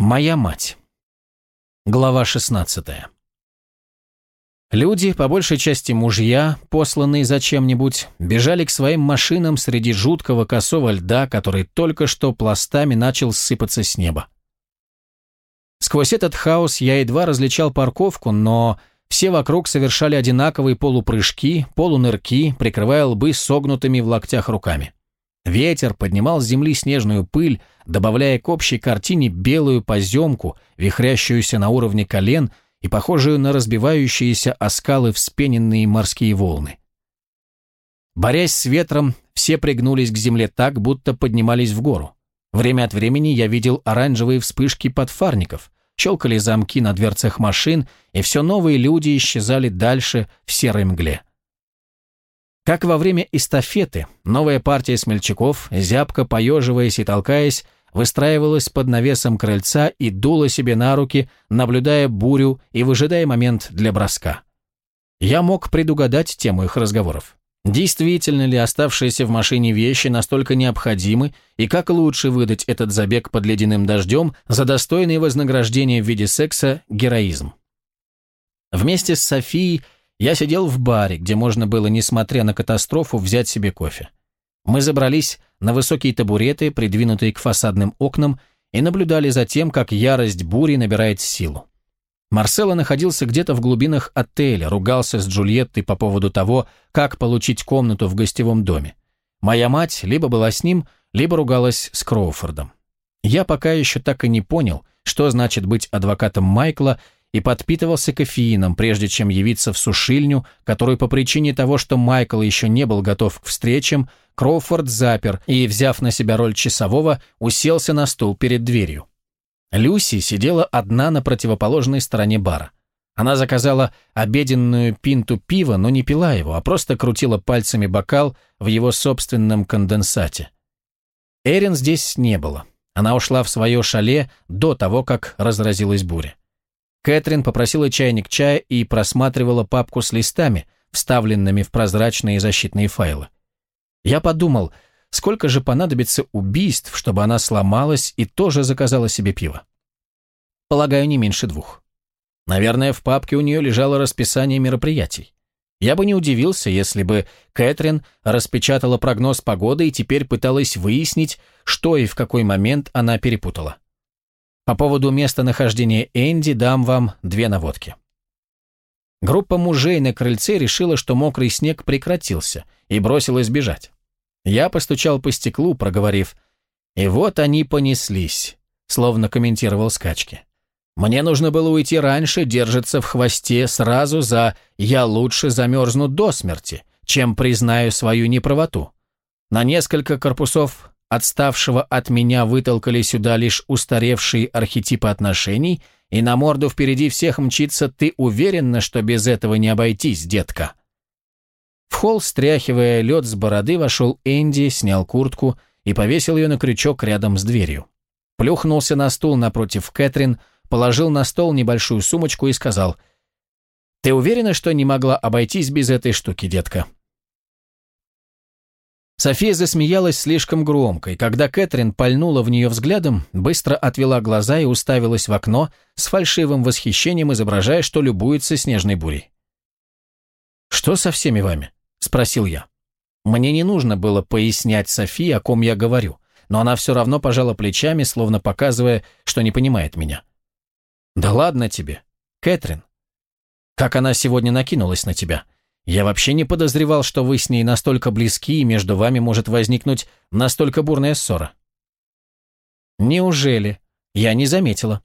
Моя мать. Глава 16. Люди, по большей части мужья, посланные зачем-нибудь, бежали к своим машинам среди жуткого косого льда, который только что пластами начал сыпаться с неба. Сквозь этот хаос я едва различал парковку, но все вокруг совершали одинаковые полупрыжки, полунырки, прикрывая лбы согнутыми в локтях руками. Ветер поднимал с земли снежную пыль, добавляя к общей картине белую поземку, вихрящуюся на уровне колен и похожую на разбивающиеся о скалы вспененные морские волны. Борясь с ветром, все пригнулись к земле так, будто поднимались в гору. Время от времени я видел оранжевые вспышки подфарников, щелкали замки на дверцах машин, и все новые люди исчезали дальше в серой мгле. Как во время эстафеты, новая партия смельчаков, зябко поеживаясь и толкаясь, выстраивалась под навесом крыльца и дула себе на руки, наблюдая бурю и выжидая момент для броска. Я мог предугадать тему их разговоров. Действительно ли оставшиеся в машине вещи настолько необходимы, и как лучше выдать этот забег под ледяным дождем за достойное вознаграждение в виде секса героизм? Вместе с Софией я сидел в баре, где можно было, несмотря на катастрофу, взять себе кофе. Мы забрались на высокие табуреты, придвинутые к фасадным окнам, и наблюдали за тем, как ярость бури набирает силу. Марсело находился где-то в глубинах отеля, ругался с Джульеттой по поводу того, как получить комнату в гостевом доме. Моя мать либо была с ним, либо ругалась с Кроуфордом. Я пока еще так и не понял, что значит быть адвокатом Майкла и подпитывался кофеином, прежде чем явиться в сушильню, которую по причине того, что Майкл еще не был готов к встречам, Кроуфорд запер и, взяв на себя роль часового, уселся на стул перед дверью. Люси сидела одна на противоположной стороне бара. Она заказала обеденную пинту пива, но не пила его, а просто крутила пальцами бокал в его собственном конденсате. Эрин здесь не было. Она ушла в свое шале до того, как разразилась буря. Кэтрин попросила чайник чая и просматривала папку с листами, вставленными в прозрачные защитные файлы. Я подумал, сколько же понадобится убийств, чтобы она сломалась и тоже заказала себе пиво. Полагаю, не меньше двух. Наверное, в папке у нее лежало расписание мероприятий. Я бы не удивился, если бы Кэтрин распечатала прогноз погоды и теперь пыталась выяснить, что и в какой момент она перепутала. По поводу местонахождения Энди дам вам две наводки. Группа мужей на крыльце решила, что мокрый снег прекратился, и бросилась бежать. Я постучал по стеклу, проговорив, «И вот они понеслись», словно комментировал скачки. Мне нужно было уйти раньше, держаться в хвосте сразу за «я лучше замерзну до смерти», чем признаю свою неправоту. На несколько корпусов отставшего от меня вытолкали сюда лишь устаревшие архетипы отношений, и на морду впереди всех мчится «ты уверена, что без этого не обойтись, детка?» В холл, стряхивая лед с бороды, вошел Энди, снял куртку и повесил ее на крючок рядом с дверью. Плюхнулся на стул напротив Кэтрин, положил на стол небольшую сумочку и сказал, «Ты уверена, что не могла обойтись без этой штуки, детка?» София засмеялась слишком громко, и когда Кэтрин пальнула в нее взглядом, быстро отвела глаза и уставилась в окно с фальшивым восхищением, изображая, что любуется снежной бурей. «Что со всеми вами?» – спросил я. Мне не нужно было пояснять Софии, о ком я говорю, но она все равно пожала плечами, словно показывая, что не понимает меня. «Да ладно тебе, Кэтрин. Как она сегодня накинулась на тебя?» Я вообще не подозревал, что вы с ней настолько близки, и между вами может возникнуть настолько бурная ссора. Неужели? Я не заметила.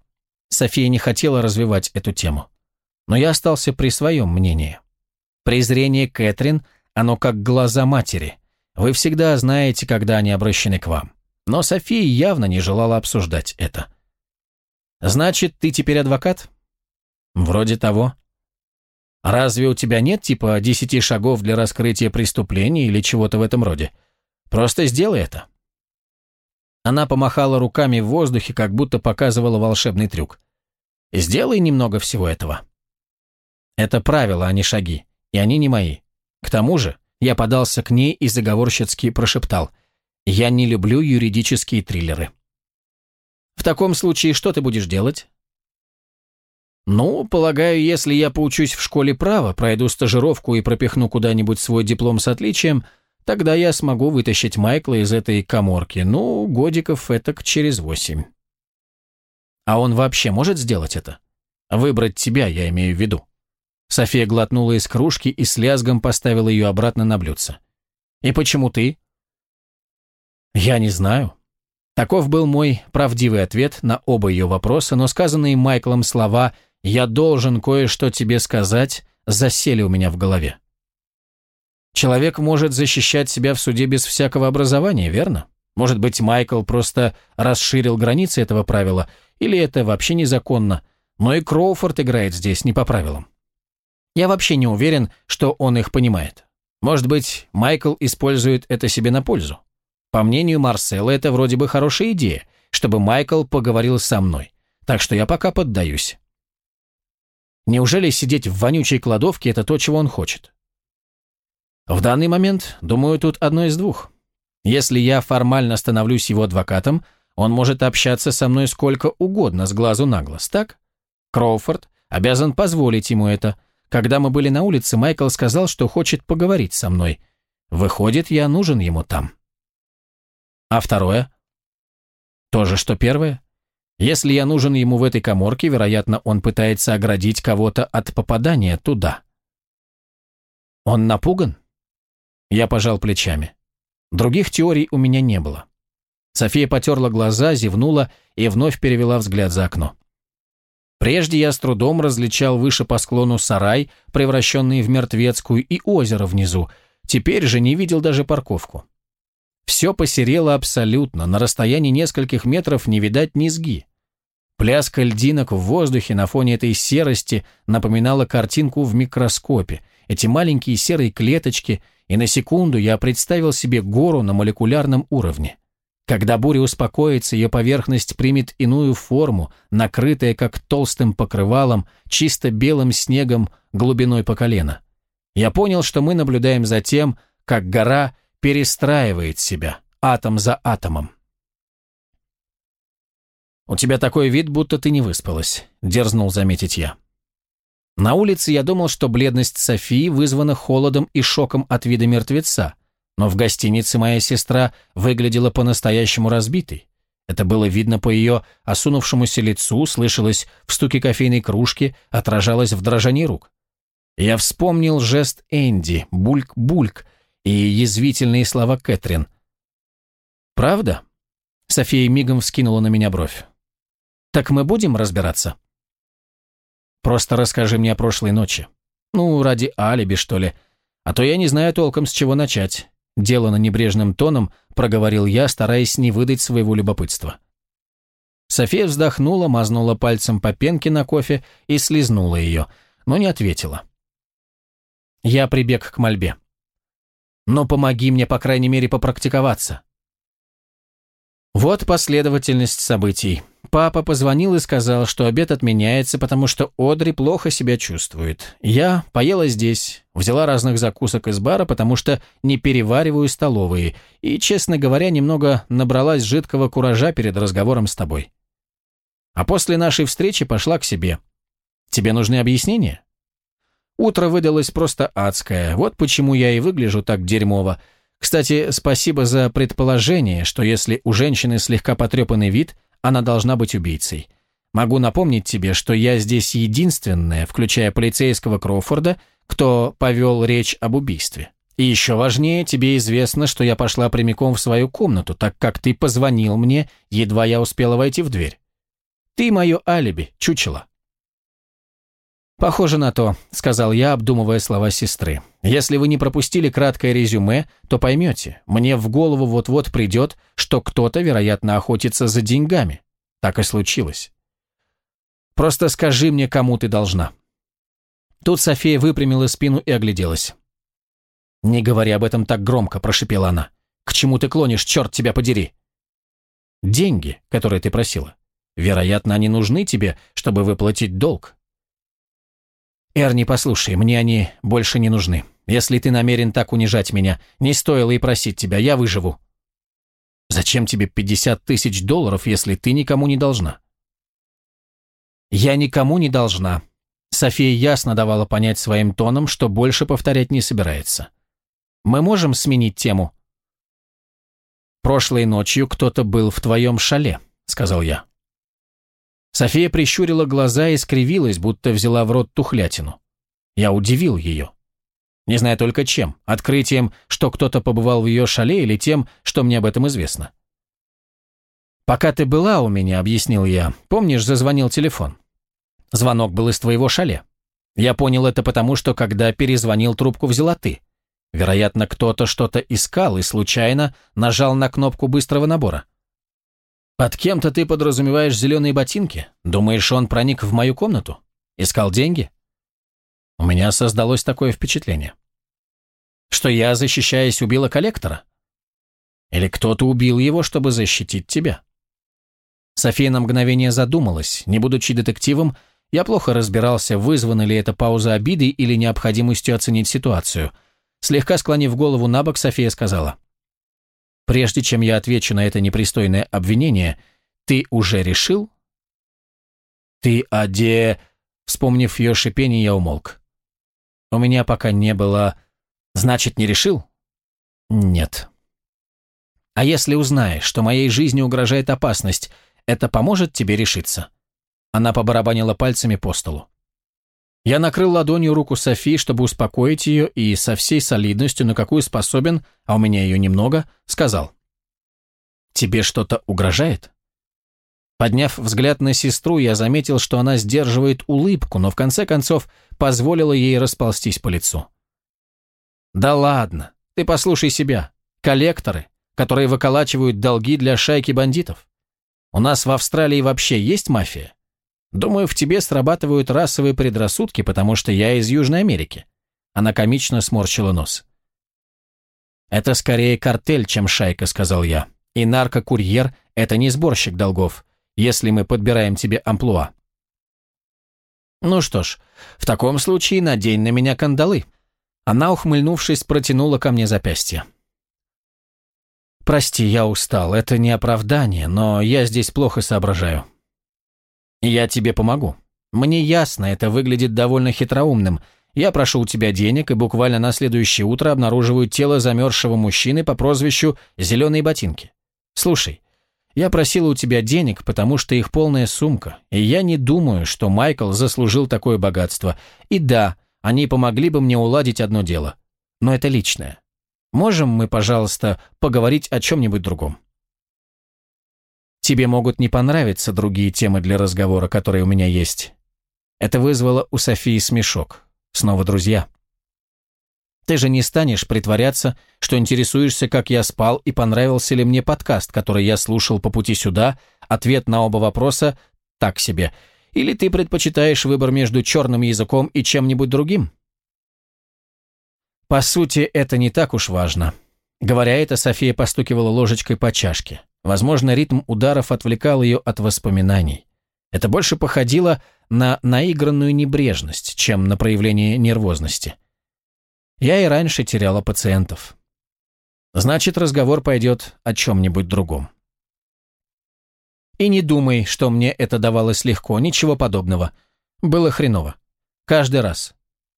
София не хотела развивать эту тему. Но я остался при своем мнении. Презрение Кэтрин, оно как глаза матери. Вы всегда знаете, когда они обращены к вам. Но София явно не желала обсуждать это. «Значит, ты теперь адвокат?» «Вроде того». Разве у тебя нет типа десяти шагов для раскрытия преступления или чего-то в этом роде? Просто сделай это». Она помахала руками в воздухе, как будто показывала волшебный трюк. «Сделай немного всего этого». Это правила, а не шаги, и они не мои. К тому же я подался к ней и заговорщицки прошептал «Я не люблю юридические триллеры». В таком случае что ты будешь делать? Ну, полагаю, если я поучусь в школе права, пройду стажировку и пропихну куда-нибудь свой диплом с отличием, тогда я смогу вытащить Майкла из этой коморки. Ну, годиков этак через восемь. А он вообще может сделать это? Выбрать тебя, я имею в виду. София глотнула из кружки и с лязгом поставила ее обратно на блюдце. «И почему ты?» «Я не знаю». Таков был мой правдивый ответ на оба ее вопроса, но сказанные Майклом слова «я должен кое-что тебе сказать» засели у меня в голове. Человек может защищать себя в суде без всякого образования, верно? Может быть, Майкл просто расширил границы этого правила, или это вообще незаконно, но и Кроуфорд играет здесь не по правилам. Я вообще не уверен, что он их понимает. Может быть, Майкл использует это себе на пользу. По мнению Марсела, это вроде бы хорошая идея, чтобы Майкл поговорил со мной. Так что я пока поддаюсь. Неужели сидеть в вонючей кладовке – это то, чего он хочет? В данный момент, думаю, тут одно из двух. Если я формально становлюсь его адвокатом, он может общаться со мной сколько угодно с глазу на глаз, так? Кроуфорд обязан позволить ему это – когда мы были на улице, Майкл сказал, что хочет поговорить со мной. Выходит, я нужен ему там. А второе? То же, что первое. Если я нужен ему в этой коморке, вероятно, он пытается оградить кого-то от попадания туда. Он напуган? Я пожал плечами. Других теорий у меня не было. София потерла глаза, зевнула и вновь перевела взгляд за окно. Прежде я с трудом различал выше по склону сарай, превращенный в мертвецкую, и озеро внизу. Теперь же не видел даже парковку. Все посерело абсолютно, на расстоянии нескольких метров не видать низги. Пляска льдинок в воздухе на фоне этой серости напоминала картинку в микроскопе. Эти маленькие серые клеточки, и на секунду я представил себе гору на молекулярном уровне. Когда буря успокоится, ее поверхность примет иную форму, накрытая как толстым покрывалом, чисто белым снегом глубиной по колено. Я понял, что мы наблюдаем за тем, как гора перестраивает себя, атом за атомом. «У тебя такой вид, будто ты не выспалась», — дерзнул заметить я. На улице я думал, что бледность Софии вызвана холодом и шоком от вида мертвеца, но в гостинице моя сестра выглядела по-настоящему разбитой. Это было видно по ее осунувшемуся лицу, слышалось в стуке кофейной кружки, отражалось в дрожании рук. Я вспомнил жест Энди, бульк-бульк, и язвительные слова Кэтрин. «Правда?» София мигом вскинула на меня бровь. «Так мы будем разбираться?» «Просто расскажи мне о прошлой ночи. Ну, ради алиби, что ли. А то я не знаю толком, с чего начать. Делано небрежным тоном проговорил я, стараясь не выдать своего любопытства. София вздохнула, мазнула пальцем по пенке на кофе и слезнула ее, но не ответила. Я прибег к мольбе. «Но помоги мне, по крайней мере, попрактиковаться». Вот последовательность событий. Папа позвонил и сказал, что обед отменяется, потому что Одри плохо себя чувствует. Я поела здесь, взяла разных закусок из бара, потому что не перевариваю столовые, и, честно говоря, немного набралась жидкого куража перед разговором с тобой. А после нашей встречи пошла к себе. Тебе нужны объяснения? Утро выдалось просто адское, вот почему я и выгляжу так дерьмово. Кстати, спасибо за предположение, что если у женщины слегка потрепанный вид, она должна быть убийцей. Могу напомнить тебе, что я здесь единственная, включая полицейского Кроуфорда, кто повел речь об убийстве. И еще важнее, тебе известно, что я пошла прямиком в свою комнату, так как ты позвонил мне, едва я успела войти в дверь. Ты мое алиби, чучело. «Похоже на то», — сказал я, обдумывая слова сестры. «Если вы не пропустили краткое резюме, то поймете, мне в голову вот-вот придет, что кто-то, вероятно, охотится за деньгами. Так и случилось. Просто скажи мне, кому ты должна». Тут София выпрямила спину и огляделась. «Не говори об этом так громко», — прошипела она. «К чему ты клонишь, черт тебя подери?» «Деньги, которые ты просила. Вероятно, они нужны тебе, чтобы выплатить долг. «Эрни, послушай, мне они больше не нужны. Если ты намерен так унижать меня, не стоило и просить тебя, я выживу». Зачем тебе 50 тысяч долларов, если ты никому не должна? Я никому не должна. София ясно давала понять своим тоном, что больше повторять не собирается. Мы можем сменить тему? Прошлой ночью кто-то был в твоем шале, сказал я. София прищурила глаза и скривилась, будто взяла в рот тухлятину. Я удивил ее. Не знаю только чем, открытием, что кто-то побывал в ее шале или тем, что мне об этом известно. «Пока ты была у меня», — объяснил я, — «помнишь, зазвонил телефон? Звонок был из твоего шале. Я понял это потому, что когда перезвонил, трубку взяла ты. Вероятно, кто-то что-то искал и случайно нажал на кнопку быстрого набора. Под кем-то ты подразумеваешь зеленые ботинки? Думаешь, он проник в мою комнату? Искал деньги? У меня создалось такое впечатление. Что я, защищаясь, убила коллектора? Или кто-то убил его, чтобы защитить тебя? София на мгновение задумалась. Не будучи детективом, я плохо разбирался, вызвана ли эта пауза обидой или необходимостью оценить ситуацию. Слегка склонив голову на бок, София сказала. Прежде чем я отвечу на это непристойное обвинение, ты уже решил? Ты оде... Вспомнив ее шипение, я умолк. У меня пока не было... Значит, не решил? Нет. А если узнаешь, что моей жизни угрожает опасность, это поможет тебе решиться?» Она побарабанила пальцами по столу. Я накрыл ладонью руку Софии, чтобы успокоить ее, и со всей солидностью, на какую способен, а у меня ее немного, сказал. «Тебе что-то угрожает?» Подняв взгляд на сестру, я заметил, что она сдерживает улыбку, но в конце концов позволила ей расползтись по лицу. «Да ладно, ты послушай себя. Коллекторы, которые выколачивают долги для шайки бандитов. У нас в Австралии вообще есть мафия? Думаю, в тебе срабатывают расовые предрассудки, потому что я из Южной Америки». Она комично сморщила нос. «Это скорее картель, чем шайка», — сказал я. «И наркокурьер — это не сборщик долгов, если мы подбираем тебе амплуа». «Ну что ж, в таком случае надень на меня кандалы». Она, ухмыльнувшись, протянула ко мне запястье. «Прости, я устал. Это не оправдание, но я здесь плохо соображаю. «Я тебе помогу. Мне ясно, это выглядит довольно хитроумным. Я прошу у тебя денег и буквально на следующее утро обнаруживаю тело замерзшего мужчины по прозвищу «Зеленые ботинки». Слушай, я просила у тебя денег, потому что их полная сумка, и я не думаю, что Майкл заслужил такое богатство. И да, они помогли бы мне уладить одно дело. Но это личное. Можем мы, пожалуйста, поговорить о чем-нибудь другом?» Тебе могут не понравиться другие темы для разговора, которые у меня есть. Это вызвало у Софии смешок. Снова друзья. Ты же не станешь притворяться, что интересуешься, как я спал и понравился ли мне подкаст, который я слушал по пути сюда, ответ на оба вопроса так себе. Или ты предпочитаешь выбор между черным языком и чем-нибудь другим? По сути, это не так уж важно. Говоря это, София постукивала ложечкой по чашке. Возможно, ритм ударов отвлекал ее от воспоминаний. Это больше походило на наигранную небрежность, чем на проявление нервозности. Я и раньше теряла пациентов. Значит, разговор пойдет о чем-нибудь другом. И не думай, что мне это давалось легко, ничего подобного. Было хреново. Каждый раз.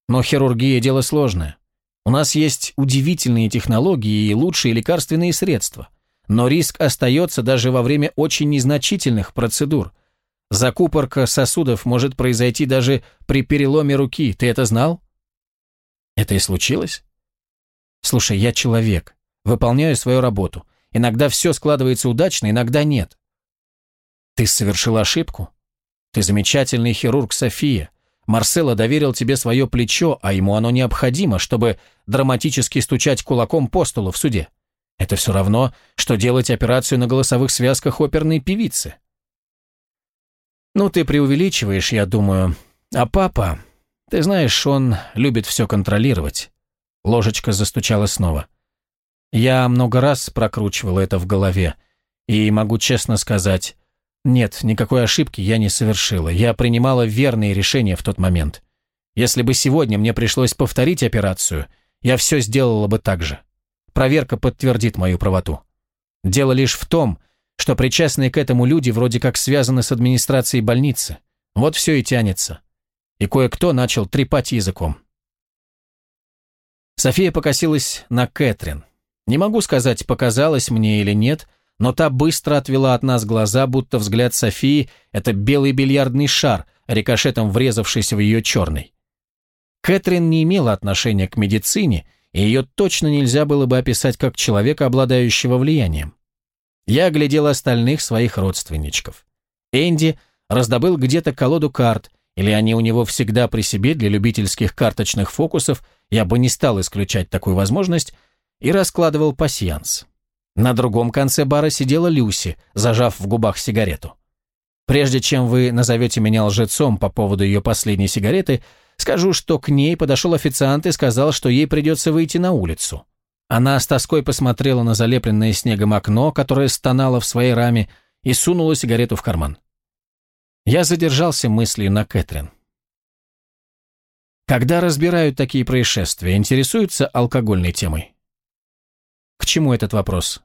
Но хирургия – дело сложное. У нас есть удивительные технологии и лучшие лекарственные средства. Но риск остается даже во время очень незначительных процедур. Закупорка сосудов может произойти даже при переломе руки. Ты это знал? Это и случилось? Слушай, я человек. Выполняю свою работу. Иногда все складывается удачно, иногда нет. Ты совершил ошибку? Ты замечательный хирург, София. Марсело доверил тебе свое плечо, а ему оно необходимо, чтобы драматически стучать кулаком по столу в суде. Это все равно, что делать операцию на голосовых связках оперной певицы. Ну, ты преувеличиваешь, я думаю. А папа, ты знаешь, он любит все контролировать. Ложечка застучала снова. Я много раз прокручивал это в голове, и могу честно сказать, нет, никакой ошибки я не совершила. Я принимала верные решения в тот момент. Если бы сегодня мне пришлось повторить операцию, я все сделала бы так же. Проверка подтвердит мою правоту. Дело лишь в том, что причастные к этому люди вроде как связаны с администрацией больницы. Вот все и тянется. И кое-кто начал трепать языком. София покосилась на Кэтрин. Не могу сказать, показалось мне или нет, но та быстро отвела от нас глаза, будто взгляд Софии — это белый бильярдный шар, рикошетом врезавшийся в ее черный. Кэтрин не имела отношения к медицине, и ее точно нельзя было бы описать как человека, обладающего влиянием. Я оглядел остальных своих родственничков. Энди раздобыл где-то колоду карт, или они у него всегда при себе для любительских карточных фокусов, я бы не стал исключать такую возможность, и раскладывал пасьянс. На другом конце бара сидела Люси, зажав в губах сигарету. Прежде чем вы назовете меня лжецом по поводу ее последней сигареты, скажу, что к ней подошел официант и сказал, что ей придется выйти на улицу. Она с тоской посмотрела на залепленное снегом окно, которое стонало в своей раме, и сунула сигарету в карман. Я задержался мыслью на Кэтрин. Когда разбирают такие происшествия, интересуются алкогольной темой? К чему этот вопрос?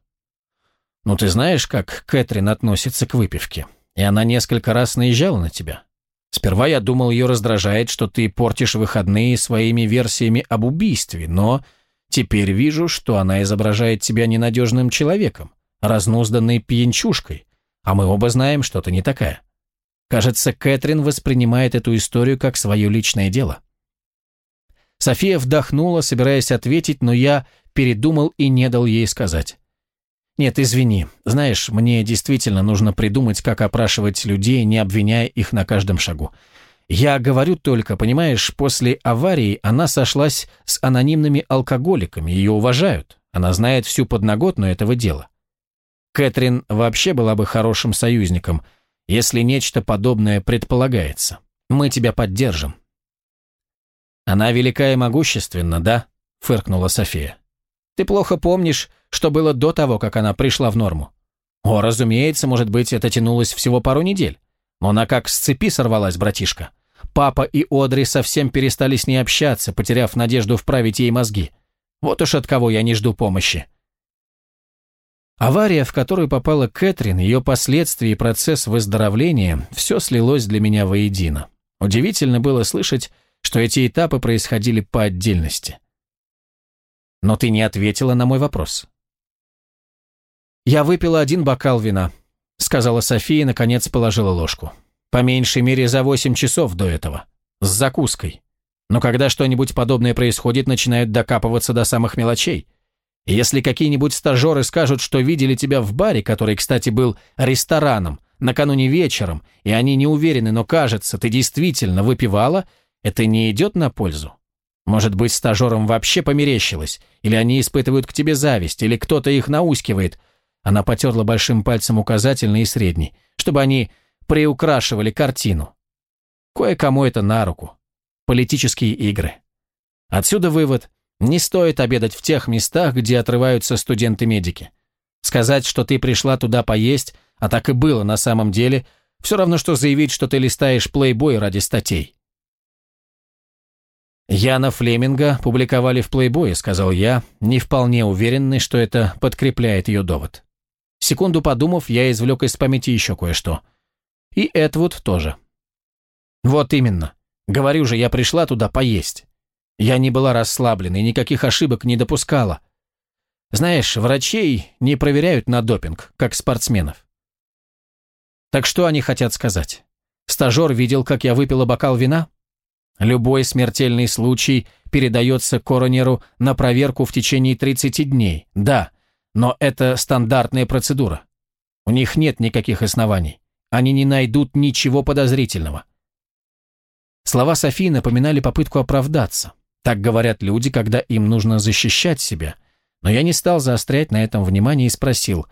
Ну, ты знаешь, как Кэтрин относится к выпивке, и она несколько раз наезжала на тебя. Сперва я думал, ее раздражает, что ты портишь выходные своими версиями об убийстве, но теперь вижу, что она изображает тебя ненадежным человеком, разнузданной пьянчушкой, а мы оба знаем, что ты не такая. Кажется, Кэтрин воспринимает эту историю как свое личное дело. София вдохнула, собираясь ответить, но я передумал и не дал ей сказать. «Нет, извини. Знаешь, мне действительно нужно придумать, как опрашивать людей, не обвиняя их на каждом шагу. Я говорю только, понимаешь, после аварии она сошлась с анонимными алкоголиками, ее уважают. Она знает всю подноготную этого дела. Кэтрин вообще была бы хорошим союзником – если нечто подобное предполагается. Мы тебя поддержим». «Она велика и могущественна, да?» — фыркнула София. «Ты плохо помнишь, что было до того, как она пришла в норму. О, разумеется, может быть, это тянулось всего пару недель. Но она как с цепи сорвалась, братишка. Папа и Одри совсем перестали с ней общаться, потеряв надежду вправить ей мозги. Вот уж от кого я не жду помощи. Авария, в которую попала Кэтрин, ее последствия и процесс выздоровления – все слилось для меня воедино. Удивительно было слышать, что эти этапы происходили по отдельности. Но ты не ответила на мой вопрос. «Я выпила один бокал вина», – сказала София и, наконец, положила ложку. «По меньшей мере за восемь часов до этого. С закуской. Но когда что-нибудь подобное происходит, начинают докапываться до самых мелочей – если какие-нибудь стажеры скажут, что видели тебя в баре, который, кстати, был рестораном, накануне вечером, и они не уверены, но кажется, ты действительно выпивала, это не идет на пользу. Может быть, стажерам вообще померещилось, или они испытывают к тебе зависть, или кто-то их наускивает. Она потерла большим пальцем указательный и средний, чтобы они приукрашивали картину. Кое-кому это на руку. Политические игры. Отсюда вывод – не стоит обедать в тех местах, где отрываются студенты-медики. Сказать, что ты пришла туда поесть, а так и было на самом деле, все равно, что заявить, что ты листаешь плейбой ради статей. Яна Флеминга публиковали в плейбое, сказал я, не вполне уверенный, что это подкрепляет ее довод. Секунду подумав, я извлек из памяти еще кое-что. И Эдвуд тоже. Вот именно. Говорю же, я пришла туда поесть. Я не была расслаблена и никаких ошибок не допускала. Знаешь, врачей не проверяют на допинг, как спортсменов. Так что они хотят сказать? Стажер видел, как я выпила бокал вина? Любой смертельный случай передается коронеру на проверку в течение 30 дней. Да, но это стандартная процедура. У них нет никаких оснований. Они не найдут ничего подозрительного. Слова Софии напоминали попытку оправдаться. Так говорят люди, когда им нужно защищать себя. Но я не стал заострять на этом внимание и спросил,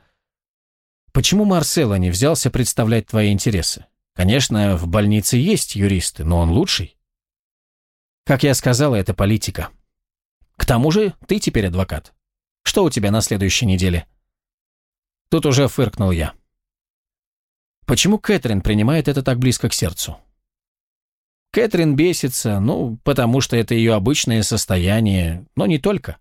почему Марсело не взялся представлять твои интересы? Конечно, в больнице есть юристы, но он лучший. Как я сказала, это политика. К тому же ты теперь адвокат. Что у тебя на следующей неделе? Тут уже фыркнул я. Почему Кэтрин принимает это так близко к сердцу? Кэтрин бесится, ну, потому что это ее обычное состояние, но не только.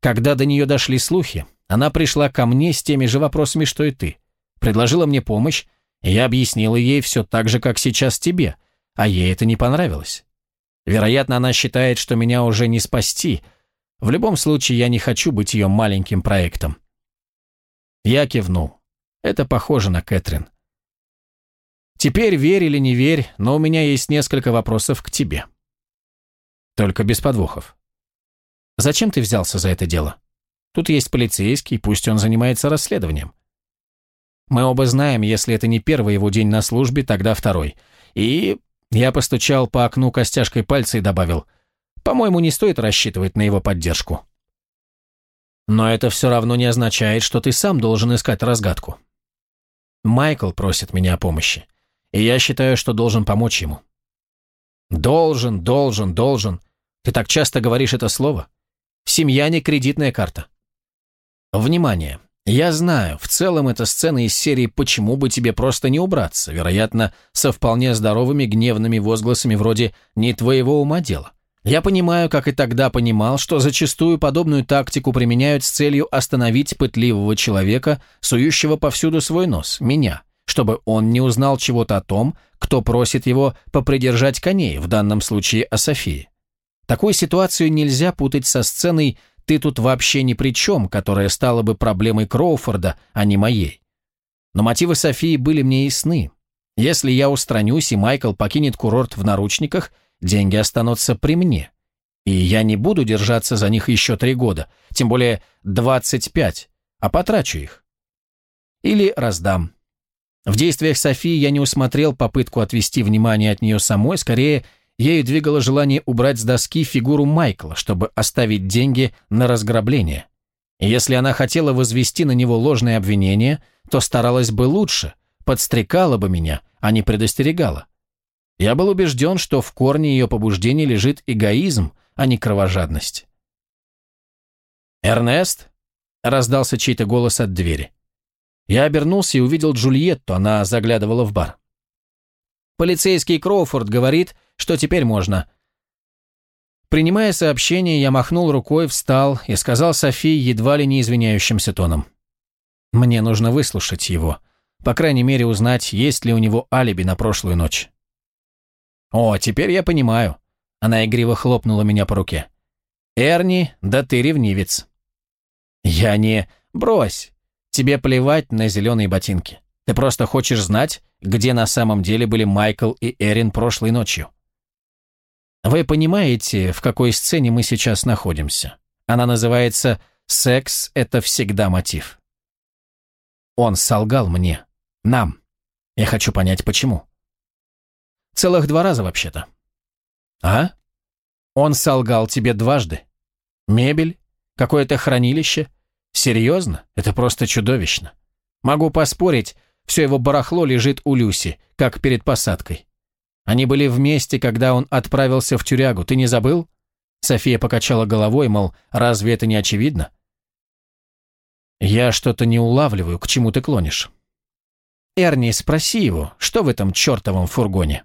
Когда до нее дошли слухи, Она пришла ко мне с теми же вопросами, что и ты. Предложила мне помощь, и я объяснила ей все так же, как сейчас тебе, а ей это не понравилось. Вероятно, она считает, что меня уже не спасти. В любом случае, я не хочу быть ее маленьким проектом. Я кивнул. Это похоже на Кэтрин. Теперь верь или не верь, но у меня есть несколько вопросов к тебе. Только без подвохов. Зачем ты взялся за это дело? Тут есть полицейский, пусть он занимается расследованием. Мы оба знаем, если это не первый его день на службе, тогда второй. И я постучал по окну костяшкой пальца и добавил, по-моему, не стоит рассчитывать на его поддержку. Но это все равно не означает, что ты сам должен искать разгадку. Майкл просит меня о помощи, и я считаю, что должен помочь ему. Должен, должен, должен. Ты так часто говоришь это слово. Семья не кредитная карта. Внимание! Я знаю, в целом это сцена из серии «Почему бы тебе просто не убраться?» вероятно, со вполне здоровыми гневными возгласами вроде «Не твоего ума дело». Я понимаю, как и тогда понимал, что зачастую подобную тактику применяют с целью остановить пытливого человека, сующего повсюду свой нос, меня, чтобы он не узнал чего-то о том, кто просит его попридержать коней, в данном случае о Софии. Такую ситуацию нельзя путать со сценой «ты тут вообще ни при чем», которая стала бы проблемой Кроуфорда, а не моей. Но мотивы Софии были мне ясны. Если я устранюсь и Майкл покинет курорт в наручниках, деньги останутся при мне. И я не буду держаться за них еще три года, тем более 25, а потрачу их. Или раздам. В действиях Софии я не усмотрел попытку отвести внимание от нее самой, скорее – Ею двигало желание убрать с доски фигуру Майкла, чтобы оставить деньги на разграбление. И если она хотела возвести на него ложные обвинения, то старалась бы лучше, подстрекала бы меня, а не предостерегала. Я был убежден, что в корне ее побуждения лежит эгоизм, а не кровожадность. «Эрнест?» — раздался чей-то голос от двери. Я обернулся и увидел Джульетту, она заглядывала в бар. Полицейский Кроуфорд говорит, что теперь можно. Принимая сообщение, я махнул рукой, встал и сказал Софии едва ли не извиняющимся тоном. Мне нужно выслушать его. По крайней мере, узнать, есть ли у него алиби на прошлую ночь. «О, теперь я понимаю». Она игриво хлопнула меня по руке. «Эрни, да ты ревнивец». «Я не... Брось. Тебе плевать на зеленые ботинки. Ты просто хочешь знать, где на самом деле были Майкл и Эрин прошлой ночью. Вы понимаете, в какой сцене мы сейчас находимся? Она называется «Секс – это всегда мотив». Он солгал мне. Нам. Я хочу понять, почему. Целых два раза, вообще-то. А? Он солгал тебе дважды. Мебель? Какое-то хранилище? Серьезно? Это просто чудовищно. Могу поспорить, все его барахло лежит у Люси, как перед посадкой. Они были вместе, когда он отправился в тюрягу. Ты не забыл?» София покачала головой, мол, разве это не очевидно? «Я что-то не улавливаю, к чему ты клонишь». «Эрни, спроси его, что в этом чертовом фургоне?»